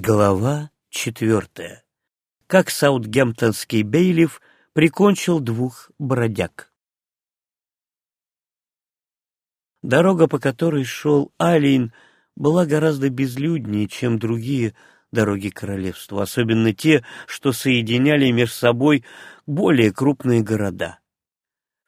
Глава четвертая. Как саутгемптонский бейлиф прикончил двух бродяг. Дорога, по которой шел Алиин, была гораздо безлюднее, чем другие дороги королевства, особенно те, что соединяли между собой более крупные города.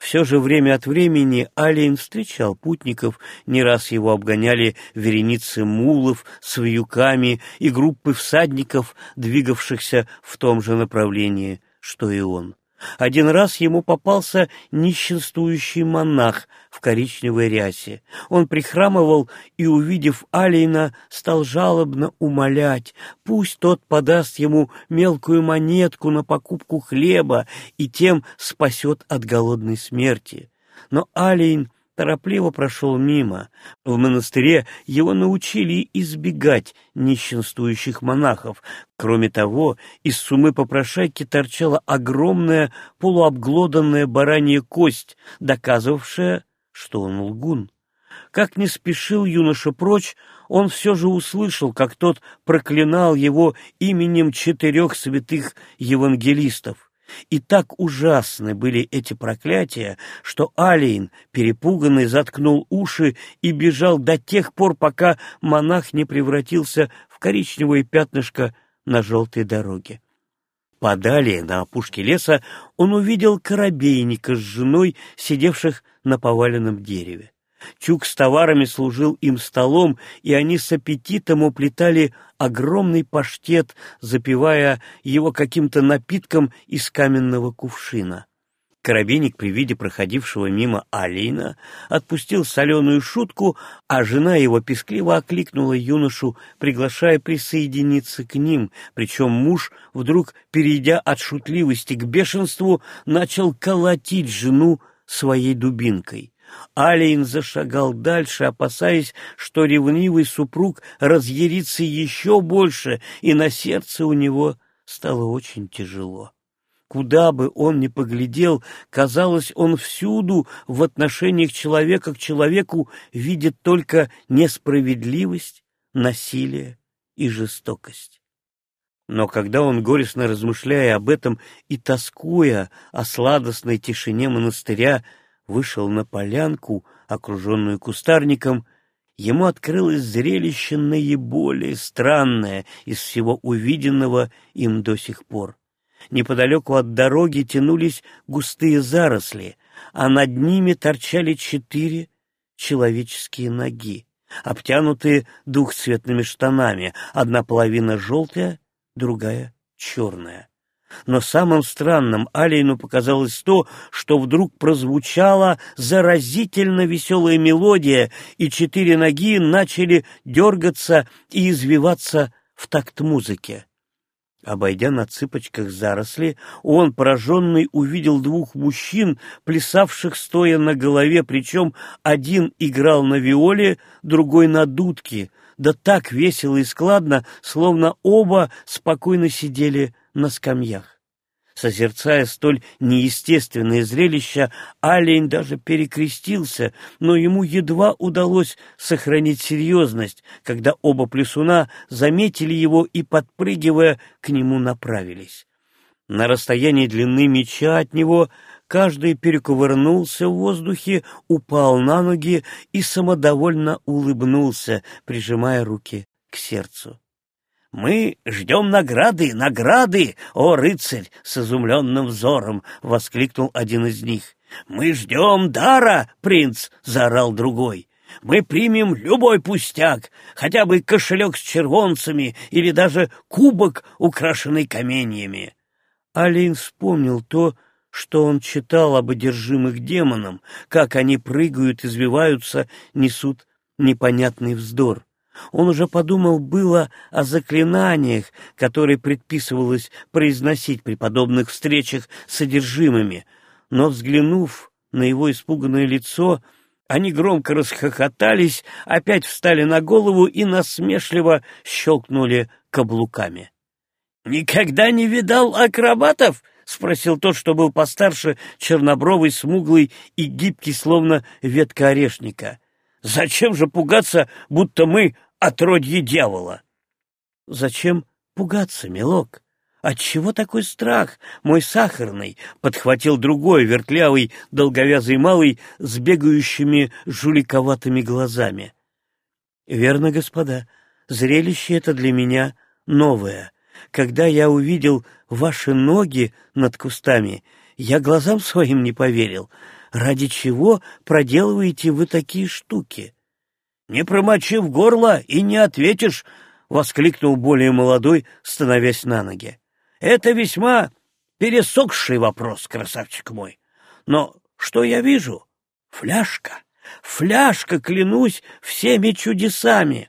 Все же время от времени Алиен встречал путников, не раз его обгоняли вереницы мулов с вьюками и группы всадников, двигавшихся в том же направлении, что и он. Один раз ему попался нищенствующий монах в коричневой рясе. Он прихрамывал и, увидев Алина, стал жалобно умолять, пусть тот подаст ему мелкую монетку на покупку хлеба и тем спасет от голодной смерти. Но Алин торопливо прошел мимо. В монастыре его научили избегать нищенствующих монахов. Кроме того, из сумы попрошайки торчала огромная полуобглоданная баранья кость, доказывавшая, что он лгун. Как не спешил юноша прочь, он все же услышал, как тот проклинал его именем четырех святых евангелистов. И так ужасны были эти проклятия, что Алиин, перепуганный, заткнул уши и бежал до тех пор, пока монах не превратился в коричневое пятнышко на желтой дороге. Подалее, на опушке леса, он увидел коробейника с женой, сидевших на поваленном дереве. Чук с товарами служил им столом, и они с аппетитом уплетали огромный паштет, запивая его каким-то напитком из каменного кувшина. Коробейник при виде проходившего мимо Алина отпустил соленую шутку, а жена его пескливо окликнула юношу, приглашая присоединиться к ним, причем муж, вдруг перейдя от шутливости к бешенству, начал колотить жену своей дубинкой. Алиин зашагал дальше, опасаясь, что ревнивый супруг разъярится еще больше, и на сердце у него стало очень тяжело. Куда бы он ни поглядел, казалось, он всюду в отношениях человека к человеку видит только несправедливость, насилие и жестокость. Но когда он, горестно размышляя об этом и тоскуя о сладостной тишине монастыря, вышел на полянку, окруженную кустарником, ему открылось зрелище наиболее странное из всего увиденного им до сих пор. Неподалеку от дороги тянулись густые заросли, а над ними торчали четыре человеческие ноги, обтянутые двухцветными штанами, одна половина желтая, другая черная. Но самым странным Алину показалось то, что вдруг прозвучала заразительно веселая мелодия, и четыре ноги начали дергаться и извиваться в такт музыки. Обойдя на цыпочках заросли, он, пораженный, увидел двух мужчин, плясавших стоя на голове, причем один играл на виоле, другой на дудке, да так весело и складно, словно оба спокойно сидели на скамьях. Созерцая столь неестественное зрелище, олень даже перекрестился, но ему едва удалось сохранить серьезность, когда оба плесуна заметили его и, подпрыгивая, к нему направились. На расстоянии длины меча от него каждый перекувырнулся в воздухе, упал на ноги и самодовольно улыбнулся, прижимая руки к сердцу. «Мы ждем награды, награды, о рыцарь!» — с изумленным взором воскликнул один из них. «Мы ждем дара, принц!» — заорал другой. «Мы примем любой пустяк, хотя бы кошелек с червонцами или даже кубок, украшенный каменьями». Алин вспомнил то, что он читал об одержимых демоном, как они прыгают, извиваются, несут непонятный вздор. Он уже подумал было о заклинаниях, которые предписывалось произносить при подобных встречах с содержимыми, но, взглянув на его испуганное лицо, они громко расхохотались, опять встали на голову и насмешливо щелкнули каблуками. «Никогда не видал акробатов?» — спросил тот, что был постарше, чернобровый, смуглый и гибкий, словно ветка орешника. «Зачем же пугаться, будто мы отродье дьявола. Зачем пугаться, милок? Отчего такой страх, мой сахарный? Подхватил другой, вертлявый, долговязый малый с бегающими жуликоватыми глазами. Верно, господа, зрелище это для меня новое. Когда я увидел ваши ноги над кустами, я глазам своим не поверил. Ради чего проделываете вы такие штуки? Не промочив горло и не ответишь, — воскликнул более молодой, становясь на ноги. Это весьма пересохший вопрос, красавчик мой. Но что я вижу? Фляжка. Фляжка, клянусь, всеми чудесами.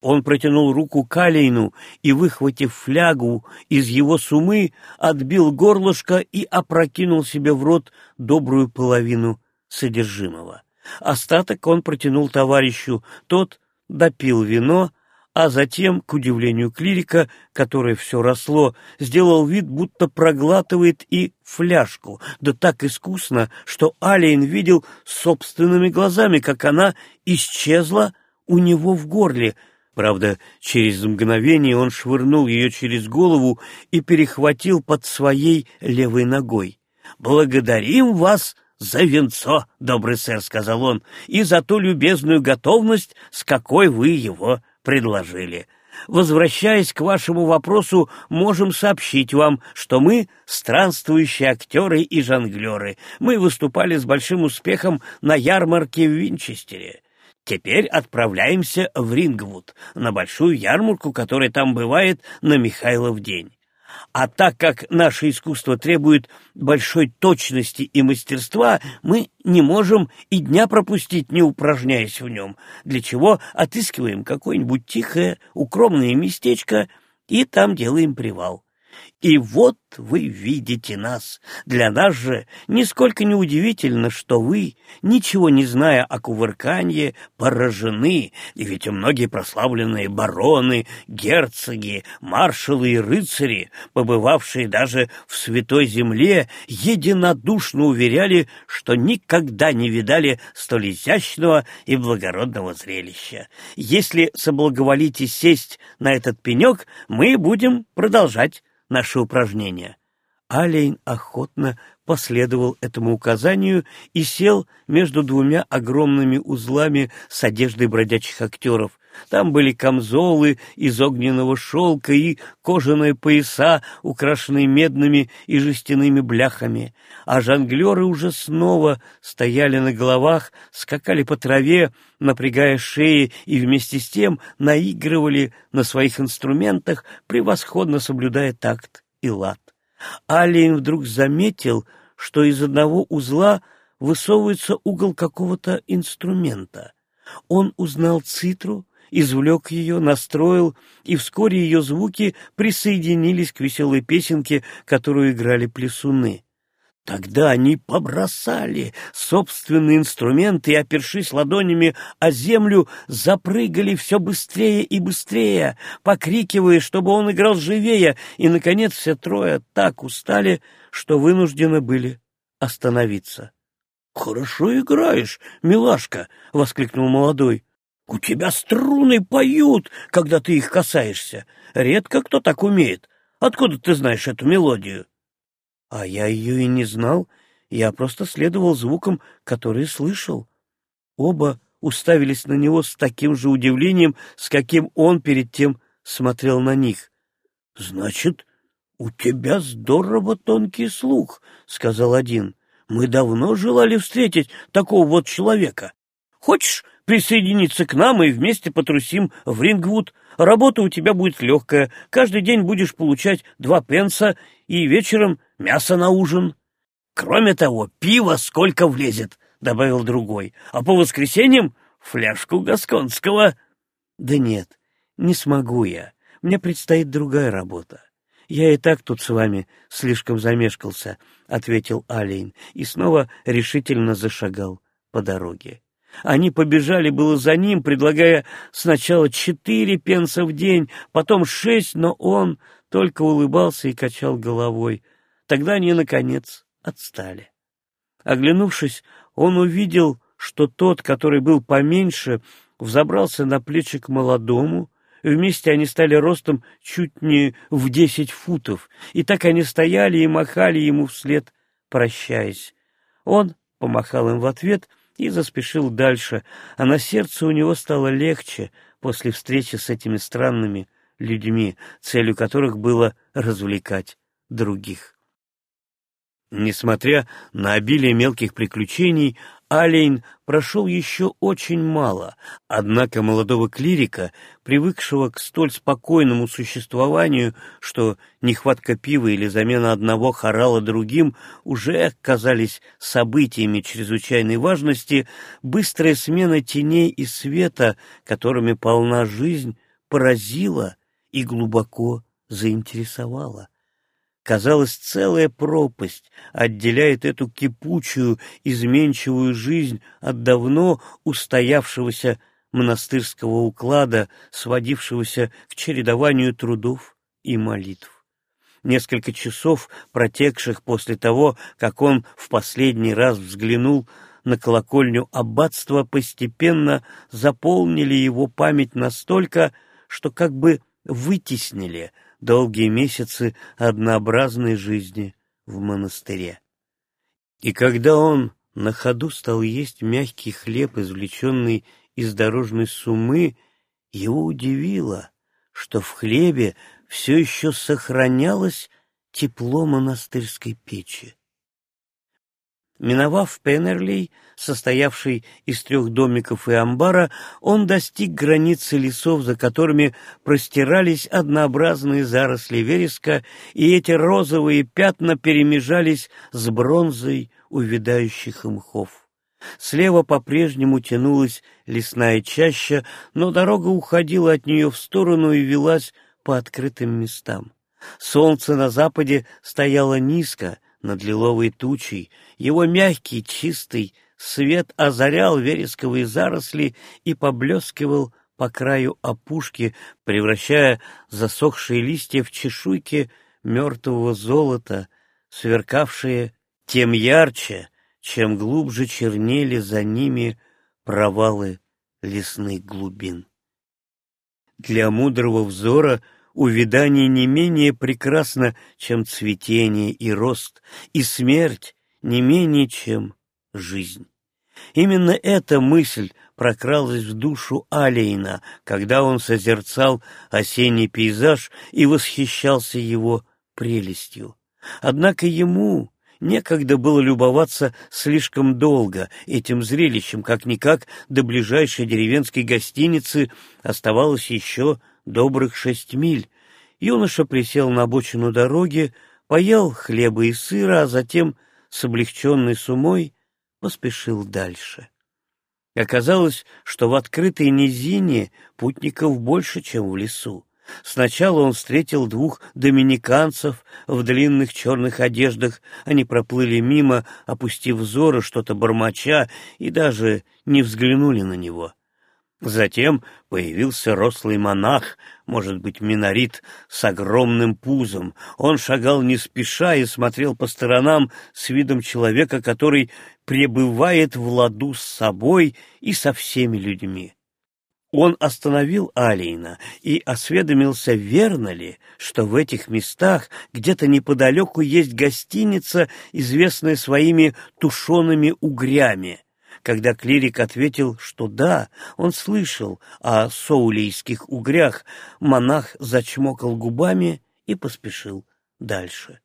Он протянул руку к Алейну и, выхватив флягу из его сумы, отбил горлышко и опрокинул себе в рот добрую половину содержимого. Остаток он протянул товарищу, тот допил вино, а затем, к удивлению клирика, которое все росло, сделал вид, будто проглатывает и фляжку, да так искусно, что Алиен видел собственными глазами, как она исчезла у него в горле. Правда, через мгновение он швырнул ее через голову и перехватил под своей левой ногой. «Благодарим вас!» «За венцо, добрый сэр», — сказал он, — «и за ту любезную готовность, с какой вы его предложили. Возвращаясь к вашему вопросу, можем сообщить вам, что мы — странствующие актеры и жонглеры. Мы выступали с большим успехом на ярмарке в Винчестере. Теперь отправляемся в Рингвуд, на большую ярмарку, которая там бывает на Михайлов день. А так как наше искусство требует большой точности и мастерства, мы не можем и дня пропустить, не упражняясь в нем, для чего отыскиваем какое-нибудь тихое, укромное местечко и там делаем привал. И вот вы видите нас. Для нас же нисколько не удивительно, что вы, ничего не зная о кувырканье, поражены, и ведь многие прославленные бароны, герцоги, маршалы и рыцари, побывавшие даже в Святой Земле, единодушно уверяли, что никогда не видали столь изящного и благородного зрелища. Если соблаговолите сесть на этот пенек, мы будем продолжать наше упражнение. Алейн охотно последовал этому указанию и сел между двумя огромными узлами с одеждой бродячих актеров. Там были камзолы из огненного шелка и кожаные пояса, украшенные медными и жестяными бляхами. А жонглеры уже снова стояли на головах, скакали по траве, напрягая шеи и вместе с тем наигрывали на своих инструментах, превосходно соблюдая такт и лад. Алиен вдруг заметил, что из одного узла высовывается угол какого-то инструмента. Он узнал цитру, извлек ее, настроил, и вскоре ее звуки присоединились к веселой песенке, которую играли плесуны. Тогда они побросали собственные инструменты и, опершись ладонями о землю, запрыгали все быстрее и быстрее, покрикивая, чтобы он играл живее, и, наконец, все трое так устали, что вынуждены были остановиться. — Хорошо играешь, милашка! — воскликнул молодой. — У тебя струны поют, когда ты их касаешься. Редко кто так умеет. Откуда ты знаешь эту мелодию? — а я ее и не знал, я просто следовал звукам, которые слышал. Оба уставились на него с таким же удивлением, с каким он перед тем смотрел на них. — Значит, у тебя здорово тонкий слух, — сказал один. — Мы давно желали встретить такого вот человека. Хочешь присоединиться к нам и вместе потрусим в Рингвуд? Работа у тебя будет легкая, каждый день будешь получать два пенса, и вечером мясо на ужин. Кроме того, пиво сколько влезет, — добавил другой, — а по воскресеньям фляжку гасконского. Да нет, не смогу я, мне предстоит другая работа. Я и так тут с вами слишком замешкался, — ответил Алейн и снова решительно зашагал по дороге. Они побежали было за ним, предлагая сначала четыре пенса в день, потом шесть, но он только улыбался и качал головой. Тогда они, наконец, отстали. Оглянувшись, он увидел, что тот, который был поменьше, взобрался на плечи к молодому, Вместе они стали ростом чуть не в десять футов, и так они стояли и махали ему вслед, прощаясь. Он помахал им в ответ и заспешил дальше, а на сердце у него стало легче после встречи с этими странными людьми, целью которых было развлекать других. Несмотря на обилие мелких приключений, Алейн прошел еще очень мало, однако молодого клирика, привыкшего к столь спокойному существованию, что нехватка пива или замена одного хорала другим уже казались событиями чрезвычайной важности, быстрая смена теней и света, которыми полна жизнь, поразила и глубоко заинтересовала. Казалось, целая пропасть отделяет эту кипучую, изменчивую жизнь от давно устоявшегося монастырского уклада, сводившегося к чередованию трудов и молитв. Несколько часов, протекших после того, как он в последний раз взглянул на колокольню аббатства, постепенно заполнили его память настолько, что как бы вытеснили долгие месяцы однообразной жизни в монастыре. И когда он на ходу стал есть мягкий хлеб, извлеченный из дорожной сумы, его удивило, что в хлебе все еще сохранялось тепло монастырской печи. Миновав Пеннерли, состоявший из трех домиков и амбара, он достиг границы лесов, за которыми простирались однообразные заросли вереска, и эти розовые пятна перемежались с бронзой увядающих мхов. Слева по-прежнему тянулась лесная чаща, но дорога уходила от нее в сторону и велась по открытым местам. Солнце на западе стояло низко, над лиловой тучей, его мягкий, чистый свет озарял вересковые заросли и поблескивал по краю опушки, превращая засохшие листья в чешуйки мертвого золота, сверкавшие тем ярче, чем глубже чернели за ними провалы лесных глубин. Для мудрого взора — увядание не менее прекрасно, чем цветение и рост, и смерть не менее, чем жизнь. Именно эта мысль прокралась в душу Алейна, когда он созерцал осенний пейзаж и восхищался его прелестью. Однако ему некогда было любоваться слишком долго этим зрелищем, как-никак до ближайшей деревенской гостиницы оставалось еще добрых шесть миль. Юноша присел на обочину дороги, поел хлеба и сыра, а затем с облегченной сумой поспешил дальше. Оказалось, что в открытой низине путников больше, чем в лесу. Сначала он встретил двух доминиканцев в длинных черных одеждах. Они проплыли мимо, опустив взоры, что-то бормоча, и даже не взглянули на него. Затем появился рослый монах, может быть, минорит, с огромным пузом. Он шагал не спеша и смотрел по сторонам с видом человека, который пребывает в ладу с собой и со всеми людьми. Он остановил Алиина и осведомился, верно ли, что в этих местах где-то неподалеку есть гостиница, известная своими тушеными угрями. Когда клирик ответил, что да, он слышал о соулийских угрях, монах зачмокал губами и поспешил дальше.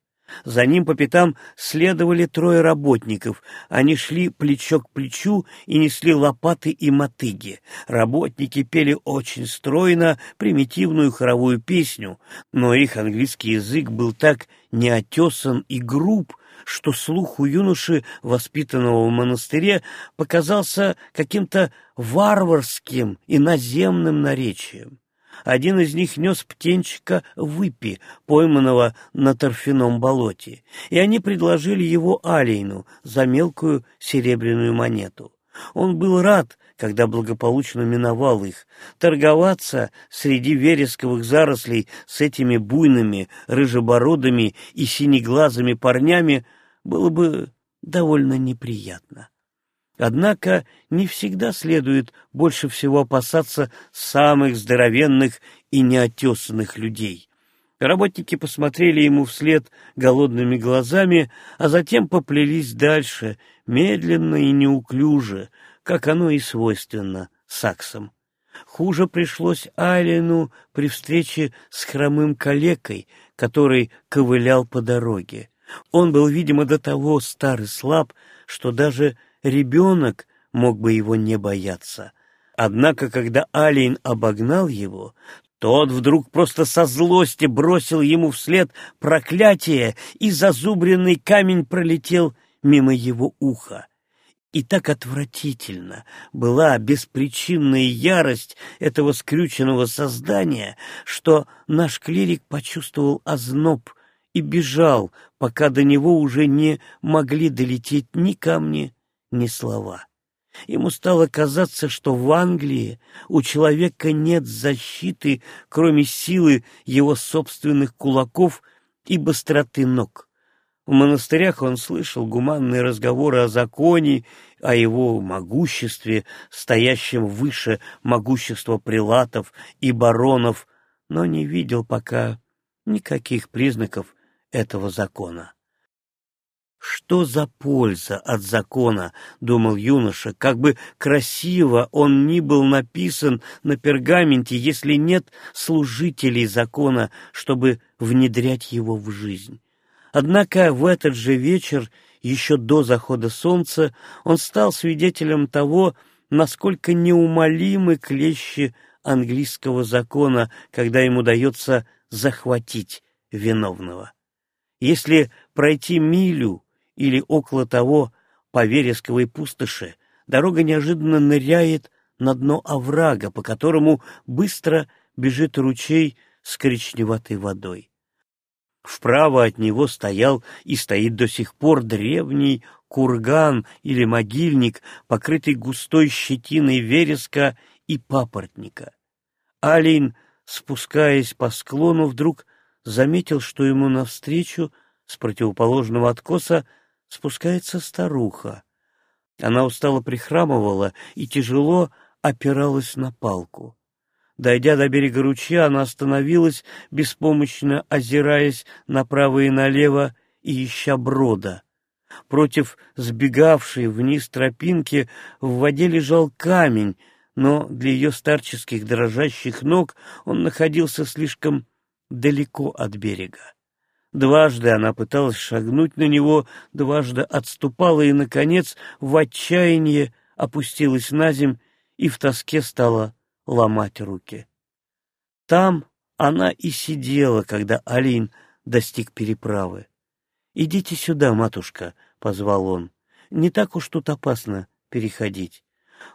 За ним по пятам следовали трое работников. Они шли плечо к плечу и несли лопаты и мотыги. Работники пели очень стройно примитивную хоровую песню, но их английский язык был так неотесан и груб, что слух у юноши, воспитанного в монастыре, показался каким-то варварским и наземным наречием. Один из них нес птенчика выпи, пойманного на торфяном болоте, и они предложили его Алейну за мелкую серебряную монету. Он был рад, когда благополучно миновал их. Торговаться среди вересковых зарослей с этими буйными, рыжебородыми и синеглазыми парнями было бы довольно неприятно. Однако не всегда следует больше всего опасаться самых здоровенных и неотесанных людей. Работники посмотрели ему вслед голодными глазами, а затем поплелись дальше, медленно и неуклюже, как оно и свойственно саксам. Хуже пришлось Алину при встрече с хромым калекой, который ковылял по дороге. Он был, видимо, до того стар и слаб, что даже ребенок мог бы его не бояться. Однако, когда Алин обогнал его, тот вдруг просто со злости бросил ему вслед проклятие, и зазубренный камень пролетел мимо его уха. И так отвратительно была беспричинная ярость этого скрюченного создания, что наш клирик почувствовал озноб и бежал, пока до него уже не могли долететь ни камни, ни слова. Ему стало казаться, что в Англии у человека нет защиты, кроме силы его собственных кулаков и быстроты ног. В монастырях он слышал гуманные разговоры о законе, о его могуществе, стоящем выше могущества прилатов и баронов, но не видел пока никаких признаков этого закона. Что за польза от закона, думал юноша, как бы красиво он ни был написан на пергаменте, если нет служителей закона, чтобы внедрять его в жизнь. Однако в этот же вечер, еще до захода солнца, он стал свидетелем того, насколько неумолимы клещи английского закона, когда ему дается захватить виновного. Если пройти милю или около того по вересковой пустоши, дорога неожиданно ныряет на дно оврага, по которому быстро бежит ручей с коричневатой водой. Вправо от него стоял и стоит до сих пор древний курган или могильник, покрытый густой щетиной вереска и папоротника. Алин, спускаясь по склону, вдруг заметил, что ему навстречу с противоположного откоса спускается старуха. Она устало прихрамывала и тяжело опиралась на палку. Дойдя до берега ручья, она остановилась, беспомощно озираясь направо и налево и ища брода. Против сбегавшей вниз тропинки в воде лежал камень, но для ее старческих дрожащих ног он находился слишком далеко от берега. Дважды она пыталась шагнуть на него, дважды отступала и, наконец, в отчаянии опустилась на земь и в тоске стала ломать руки. Там она и сидела, когда Алин достиг переправы. «Идите сюда, матушка», — позвал он. «Не так уж тут опасно переходить».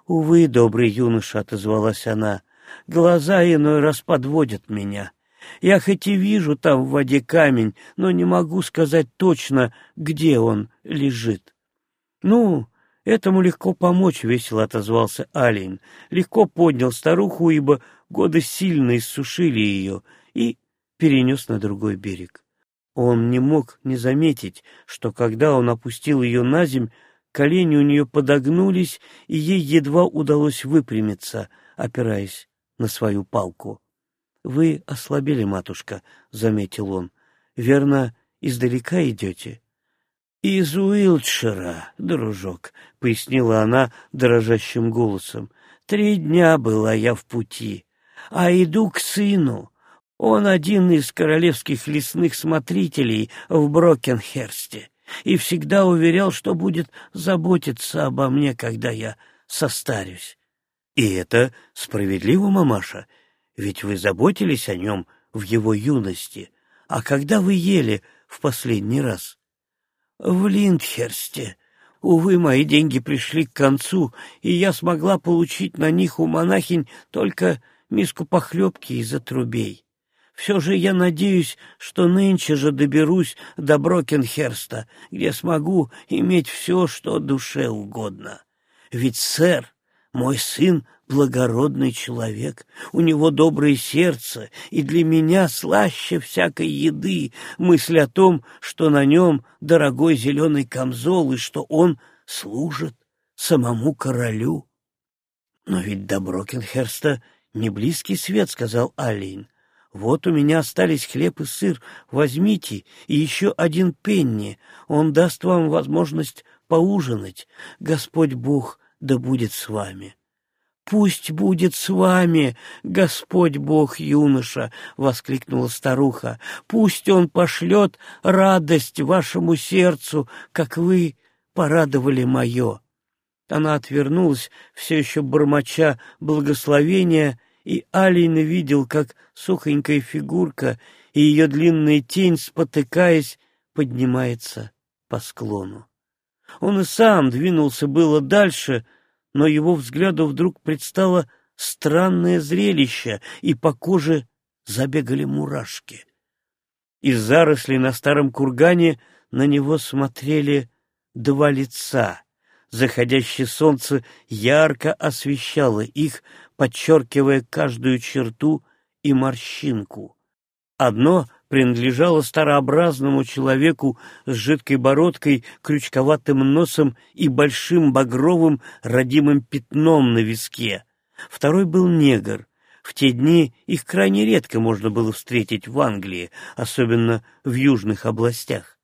«Увы, добрый юноша», — отозвалась она, — «глаза иной раз подводят меня. Я хоть и вижу там в воде камень, но не могу сказать точно, где он лежит». «Ну, Этому легко помочь, — весело отозвался Алин. Легко поднял старуху, ибо годы сильно иссушили ее, и перенес на другой берег. Он не мог не заметить, что когда он опустил ее на земь, колени у нее подогнулись, и ей едва удалось выпрямиться, опираясь на свою палку. — Вы ослабели, матушка, — заметил он. — Верно, издалека идете? — «Из Уилтшира, дружок», — пояснила она дрожащим голосом. «Три дня была я в пути, а иду к сыну. Он один из королевских лесных смотрителей в Брокенхерсте и всегда уверял, что будет заботиться обо мне, когда я состарюсь. И это справедливо, мамаша, ведь вы заботились о нем в его юности. А когда вы ели в последний раз? В Линдхерсте. Увы, мои деньги пришли к концу, и я смогла получить на них у монахинь только миску похлебки из отрубей. Все же я надеюсь, что нынче же доберусь до Брокенхерста, где смогу иметь все, что душе угодно. Ведь, сэр, мой сын благородный человек, у него доброе сердце, и для меня слаще всякой еды мысль о том, что на нем дорогой зеленый камзол и что он служит самому королю. Но ведь до Брокенхерста не близкий свет, — сказал Аллейн. Вот у меня остались хлеб и сыр. Возьмите, и еще один пенни. Он даст вам возможность поужинать. Господь Бог да будет с вами. «Пусть будет с вами, Господь Бог юноша!» — воскликнула старуха. «Пусть Он пошлет радость вашему сердцу, как вы порадовали мое!» Она отвернулась, все еще бормоча благословения, и Алин видел, как сухонькая фигурка и ее длинная тень, спотыкаясь, поднимается по склону. Он и сам двинулся было дальше, но его взгляду вдруг предстало странное зрелище, и по коже забегали мурашки. Из зарослей на старом кургане на него смотрели два лица. Заходящее солнце ярко освещало их, подчеркивая каждую черту и морщинку. Одно принадлежало старообразному человеку с жидкой бородкой, крючковатым носом и большим багровым родимым пятном на виске. Второй был негр. В те дни их крайне редко можно было встретить в Англии, особенно в южных областях.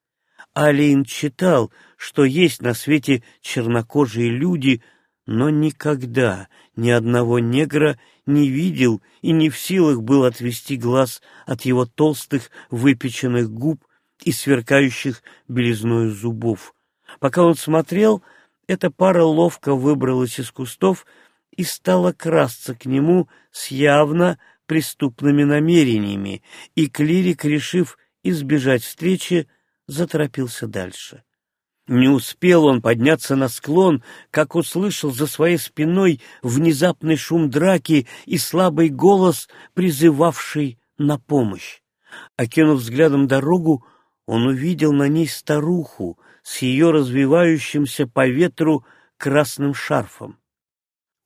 Алиин читал, что есть на свете чернокожие люди, но никогда ни одного негра не видел и не в силах был отвести глаз от его толстых выпеченных губ и сверкающих белизною зубов. Пока он смотрел, эта пара ловко выбралась из кустов и стала красться к нему с явно преступными намерениями, и клирик, решив избежать встречи, заторопился дальше. Не успел он подняться на склон, как услышал за своей спиной внезапный шум драки и слабый голос, призывавший на помощь. Окинув взглядом дорогу, он увидел на ней старуху с ее развивающимся по ветру красным шарфом.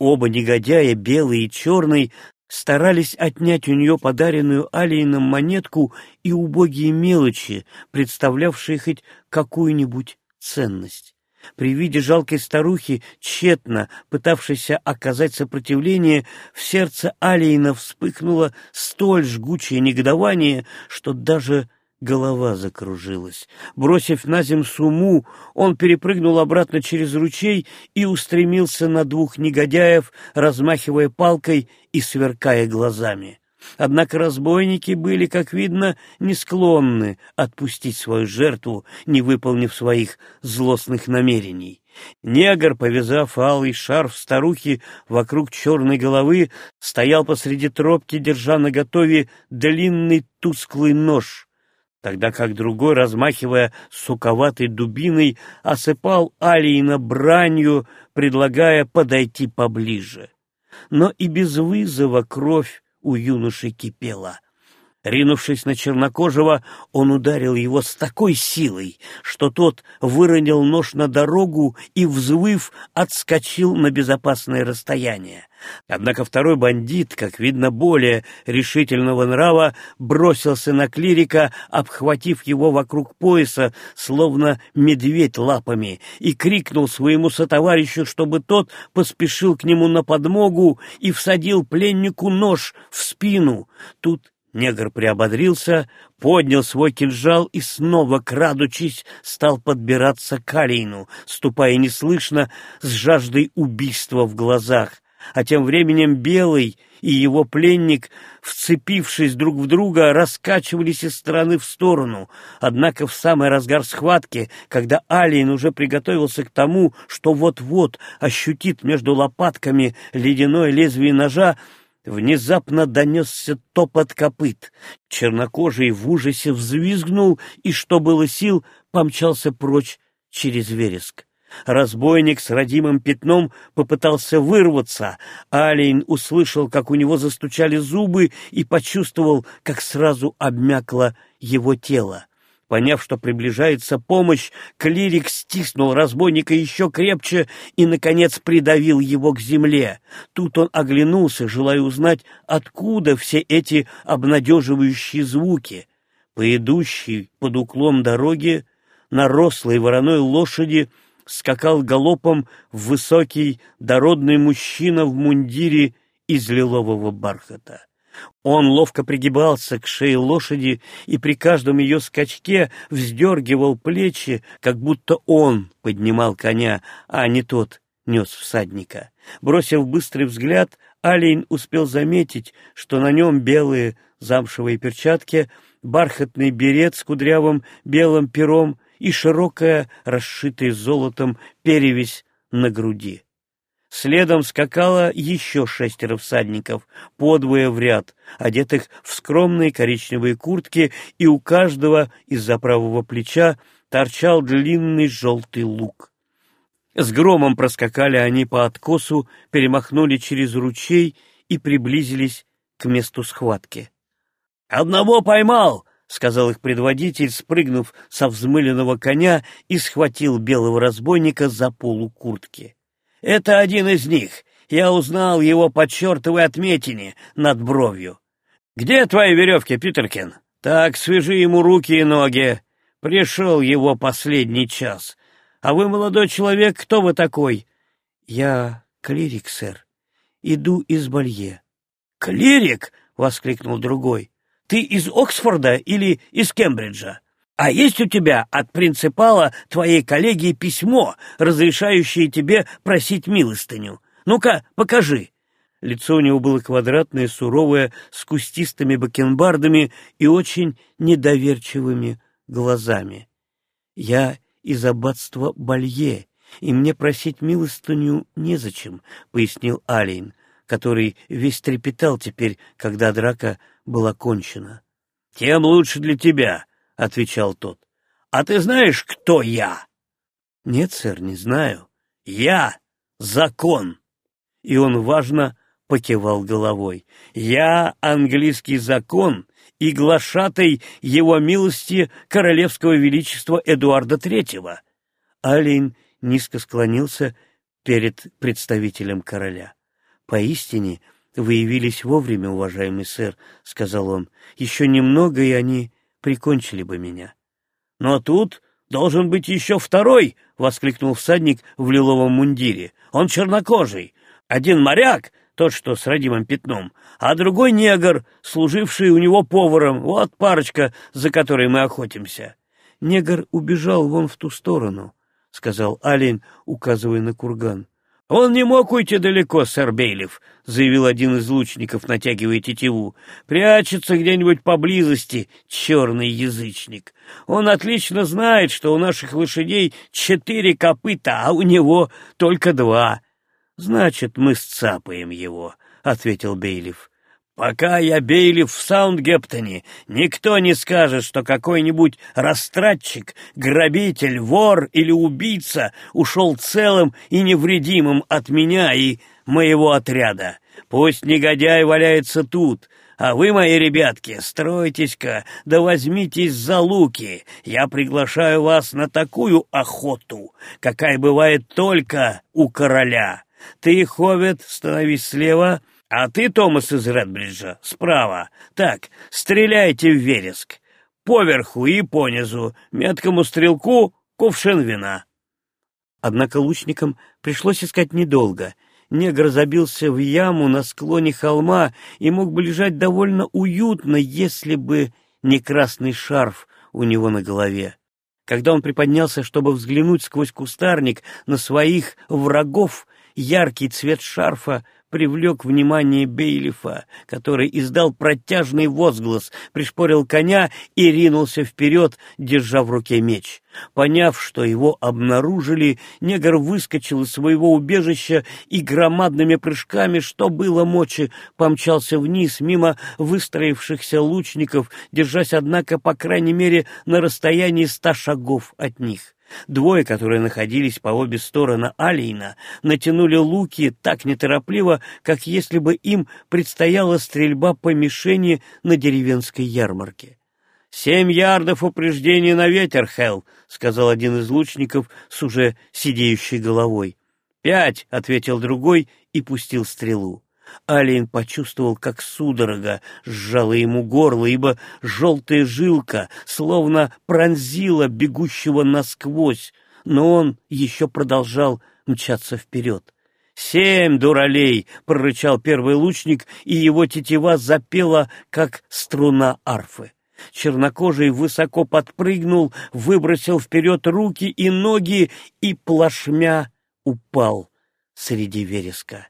Оба негодяя, белый и черный, старались отнять у нее подаренную Алиином монетку и убогие мелочи, представлявшие хоть какую-нибудь ценность. При виде жалкой старухи, тщетно пытавшейся оказать сопротивление, в сердце Алиина вспыхнуло столь жгучее негодование, что даже голова закружилась. Бросив на земь суму, он перепрыгнул обратно через ручей и устремился на двух негодяев, размахивая палкой и сверкая глазами. Однако разбойники были, как видно, не склонны отпустить свою жертву, не выполнив своих злостных намерений. Негр, повязав алый шарф старухи вокруг черной головы, стоял посреди тропки, держа наготове длинный тусклый нож, тогда как другой, размахивая суковатой дубиной, осыпал Алиина бранью, предлагая подойти поближе. Но и без вызова кровь у юноши кипела. Ринувшись на чернокожего, он ударил его с такой силой, что тот выронил нож на дорогу и, взвыв, отскочил на безопасное расстояние. Однако второй бандит, как видно, более решительного нрава, бросился на клирика, обхватив его вокруг пояса, словно медведь лапами, и крикнул своему сотоварищу, чтобы тот поспешил к нему на подмогу и всадил пленнику нож в спину. Тут Негр приободрился, поднял свой кинжал и снова, крадучись, стал подбираться к Алину, ступая неслышно с жаждой убийства в глазах. А тем временем Белый и его пленник, вцепившись друг в друга, раскачивались из стороны в сторону. Однако в самый разгар схватки, когда Алиен уже приготовился к тому, что вот-вот ощутит между лопатками ледяное лезвие ножа, Внезапно донесся топот копыт. Чернокожий в ужасе взвизгнул и, что было сил, помчался прочь через вереск. Разбойник с родимым пятном попытался вырваться. Алейн услышал, как у него застучали зубы, и почувствовал, как сразу обмякло его тело. Поняв, что приближается помощь, клирик стиснул разбойника еще крепче и, наконец, придавил его к земле. Тут он оглянулся, желая узнать, откуда все эти обнадеживающие звуки. По идущей под уклон дороги на рослой вороной лошади скакал галопом высокий дородный мужчина в мундире из лилового бархата. Он ловко пригибался к шее лошади и при каждом ее скачке вздергивал плечи, как будто он поднимал коня, а не тот нес всадника. Бросив быстрый взгляд, Алейн успел заметить, что на нем белые замшевые перчатки, бархатный берет с кудрявым белым пером и широкая, расшитая золотом, перевесь на груди. Следом скакало еще шестеро всадников, подвое в ряд, одетых в скромные коричневые куртки, и у каждого из-за правого плеча торчал длинный желтый лук. С громом проскакали они по откосу, перемахнули через ручей и приблизились к месту схватки. «Одного поймал!» — сказал их предводитель, спрыгнув со взмыленного коня и схватил белого разбойника за полу куртки. «Это один из них. Я узнал его по чертовой отметине над бровью. Где твои веревки, Питеркин? Так, свяжи ему руки и ноги. Пришел его последний час. А вы, молодой человек, кто вы такой?» «Я клирик, сэр. Иду из Балье». «Клирик?» — воскликнул другой. Ты из Оксфорда или из Кембриджа? А есть у тебя от принципала твоей коллеги письмо, разрешающее тебе просить милостыню? Ну-ка, покажи». Лицо у него было квадратное, суровое, с кустистыми бакенбардами и очень недоверчивыми глазами. «Я из аббатства Балье, и мне просить милостыню незачем», — пояснил Алейн, который весь трепетал теперь, когда драка была кончена. — Тем лучше для тебя, — отвечал тот. — А ты знаешь, кто я? — Нет, сэр, не знаю. — Я — закон. И он важно покивал головой. Я — английский закон и глашатай его милости королевского величества Эдуарда Третьего. Алин низко склонился перед представителем короля. Поистине, — «Вы явились вовремя, уважаемый сэр», — сказал он. «Еще немного, и они прикончили бы меня». «Но тут должен быть еще второй!» — воскликнул всадник в лиловом мундире. «Он чернокожий. Один моряк, тот, что с родимым пятном, а другой негр, служивший у него поваром. Вот парочка, за которой мы охотимся». «Негр убежал вон в ту сторону», — сказал Алин, указывая на курган. «Он не мог уйти далеко, сэр Бейлиф», — заявил один из лучников, натягивая тетиву. «Прячется где-нибудь поблизости, черный язычник. Он отлично знает, что у наших лошадей четыре копыта, а у него только два». «Значит, мы сцапаем его», — ответил Бейлиф. Пока я бейлив в Саундгептоне, никто не скажет, что какой-нибудь растратчик, грабитель, вор или убийца ушел целым и невредимым от меня и моего отряда. Пусть негодяй валяется тут, а вы, мои ребятки, стройтесь-ка, да возьмитесь за луки. Я приглашаю вас на такую охоту, какая бывает только у короля. Ты, Ховет, становись слева — а ты, Томас из Редбриджа, справа. Так, стреляйте в вереск. Поверху и понизу, меткому стрелку кувшин вина. Однако лучникам пришлось искать недолго. Негр забился в яму на склоне холма и мог бы лежать довольно уютно, если бы не красный шарф у него на голове. Когда он приподнялся, чтобы взглянуть сквозь кустарник на своих врагов, яркий цвет шарфа привлек внимание Бейлифа, который издал протяжный возглас, пришпорил коня и ринулся вперед, держа в руке меч. Поняв, что его обнаружили, негр выскочил из своего убежища и громадными прыжками, что было мочи, помчался вниз мимо выстроившихся лучников, держась, однако, по крайней мере, на расстоянии ста шагов от них. Двое, которые находились по обе стороны Алейна, натянули луки так неторопливо, как если бы им предстояла стрельба по мишени на деревенской ярмарке. «Семь ярдов упреждения на ветер, Хелл», — сказал один из лучников с уже сидеющей головой. «Пять», — ответил другой и пустил стрелу. Алиен почувствовал, как судорога сжала ему горло, ибо желтая жилка словно пронзила бегущего насквозь. но он еще продолжал мчаться вперед. «Семь дуралей!» — прорычал первый лучник, и его тетива запела, как струна арфы. Чернокожий высоко подпрыгнул, выбросил вперед руки и ноги и плашмя упал среди вереска.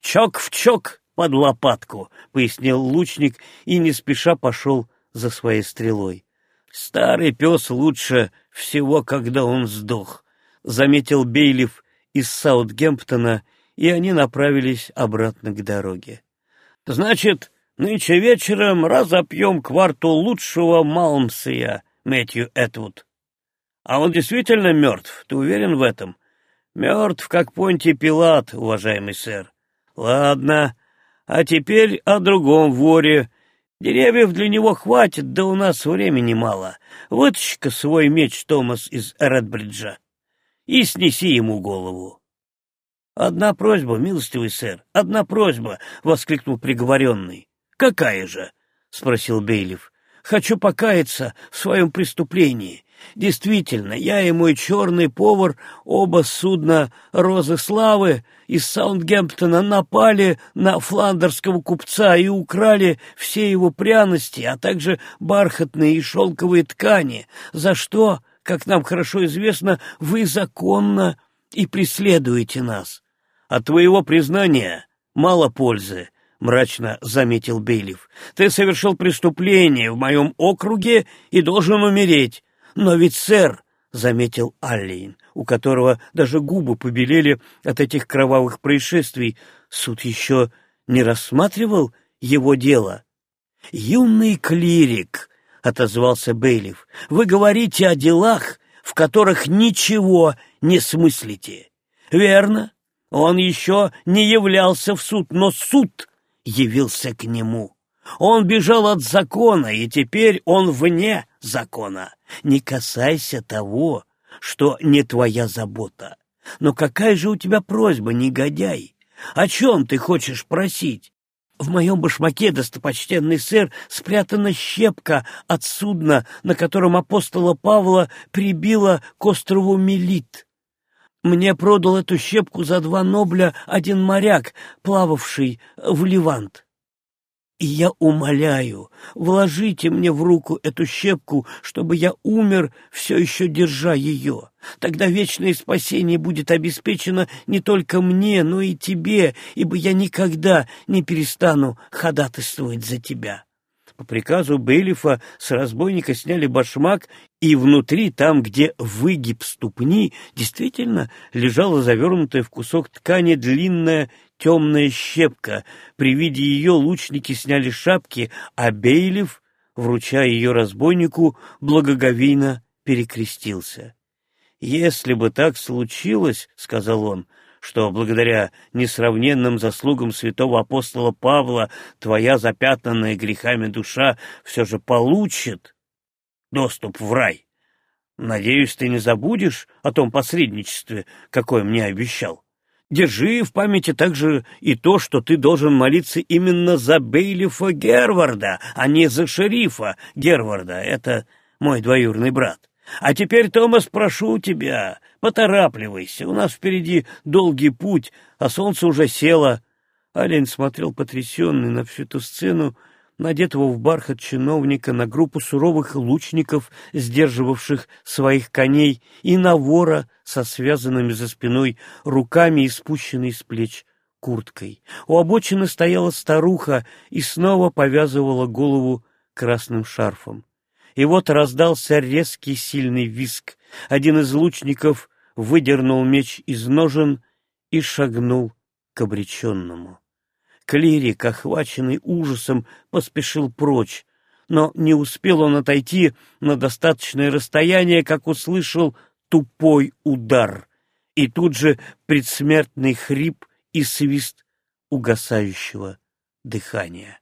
«Чок в чок под лопатку!» — пояснил лучник и не спеша пошел за своей стрелой. «Старый пес лучше всего, когда он сдох», — заметил Бейлиф из Саутгемптона, и они направились обратно к дороге. «Значит, нынче вечером разопьем кварту лучшего Малмсия, Мэтью Этвуд. А он действительно мертв, ты уверен в этом?» «Мертв, как Понтий Пилат, уважаемый сэр». «Ладно, а теперь о другом воре, Деревьев для него хватит, да у нас времени мало. Вытащи-ка свой меч, Томас, из Редбриджа, и снеси ему голову. — Одна просьба, милостивый сэр, одна просьба, — воскликнул приговоренный. — Какая же? — спросил Бейлиф. — Хочу покаяться в своем преступлении. Действительно, я и мой черный повар, оба судна «Розы славы» из Саундгемптона напали на фландерского купца и украли все его пряности, а также бархатные и шелковые ткани, за что, как нам хорошо известно, вы законно и преследуете нас. От твоего признания мало пользы, — мрачно заметил Бейлиф. — Ты совершил преступление в моем округе и должен умереть. «Но ведь, сэр», — заметил Аллейн, у которого даже губы побелели от этих кровавых происшествий, суд еще не рассматривал его дело. «Юный клирик», — отозвался Бейлиф, — «вы говорите о делах, в которых ничего не смыслите». «Верно, он еще не являлся в суд, но суд явился к нему». Он бежал от закона, и теперь он вне закона. Не касайся того, что не твоя забота. Но какая же у тебя просьба, негодяй? О чем ты хочешь просить? В моем башмаке, достопочтенный сэр, спрятана щепка от судна, на котором апостола Павла прибило к острову Мелит. Мне продал эту щепку за два нобля один моряк, плававший в Левант. И я умоляю, вложите мне в руку эту щепку, чтобы я умер, все еще держа ее. Тогда вечное спасение будет обеспечено не только мне, но и тебе, ибо я никогда не перестану ходатайствовать за тебя». По приказу Бейлифа с разбойника сняли башмак, и внутри, там, где выгиб ступни, действительно лежала завернутая в кусок ткани длинная темная щепка. При виде ее лучники сняли шапки, а Бейлиф, вручая ее разбойнику, благоговейно перекрестился. «Если бы так случилось, — сказал он, — что благодаря несравненным заслугам святого апостола Павла твоя запятнанная грехами душа все же получит доступ в рай. Надеюсь, ты не забудешь о том посредничестве, какое мне обещал. Держи в памяти также и то, что ты должен молиться именно за Бейлифа Герварда, а не за шерифа Герварда. Это мой двоюрный брат. А теперь, Томас, прошу тебя, Поторапливайся, у нас впереди долгий путь, а солнце уже село. Ален смотрел потрясенный на всю эту сцену, надетого в бархат чиновника, на группу суровых лучников, сдерживавших своих коней, и на вора со связанными за спиной руками и спущенной с плеч курткой. У обочины стояла старуха и снова повязывала голову красным шарфом. И вот раздался резкий сильный виск. Один из лучников выдернул меч из ножен и шагнул к обреченному. Клирик, охваченный ужасом, поспешил прочь, но не успел он отойти на достаточное расстояние, как услышал тупой удар, и тут же предсмертный хрип и свист угасающего дыхания.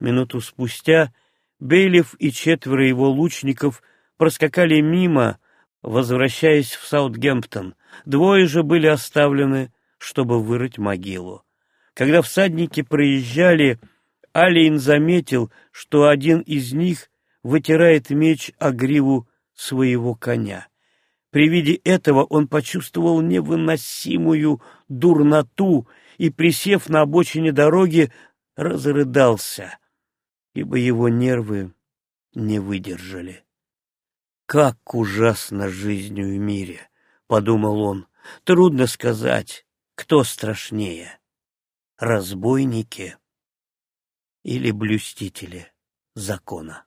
Минуту спустя Бейлиф и четверо его лучников проскакали мимо, возвращаясь в Саутгемптон. Двое же были оставлены, чтобы вырыть могилу. Когда всадники проезжали, Алиин заметил, что один из них вытирает меч о гриву своего коня. При виде этого он почувствовал невыносимую дурноту и, присев на обочине дороги, разрыдался, ибо его нервы не выдержали. «Как ужасно жизнь в мире!» — подумал он. «Трудно сказать, кто страшнее — разбойники или блюстители закона».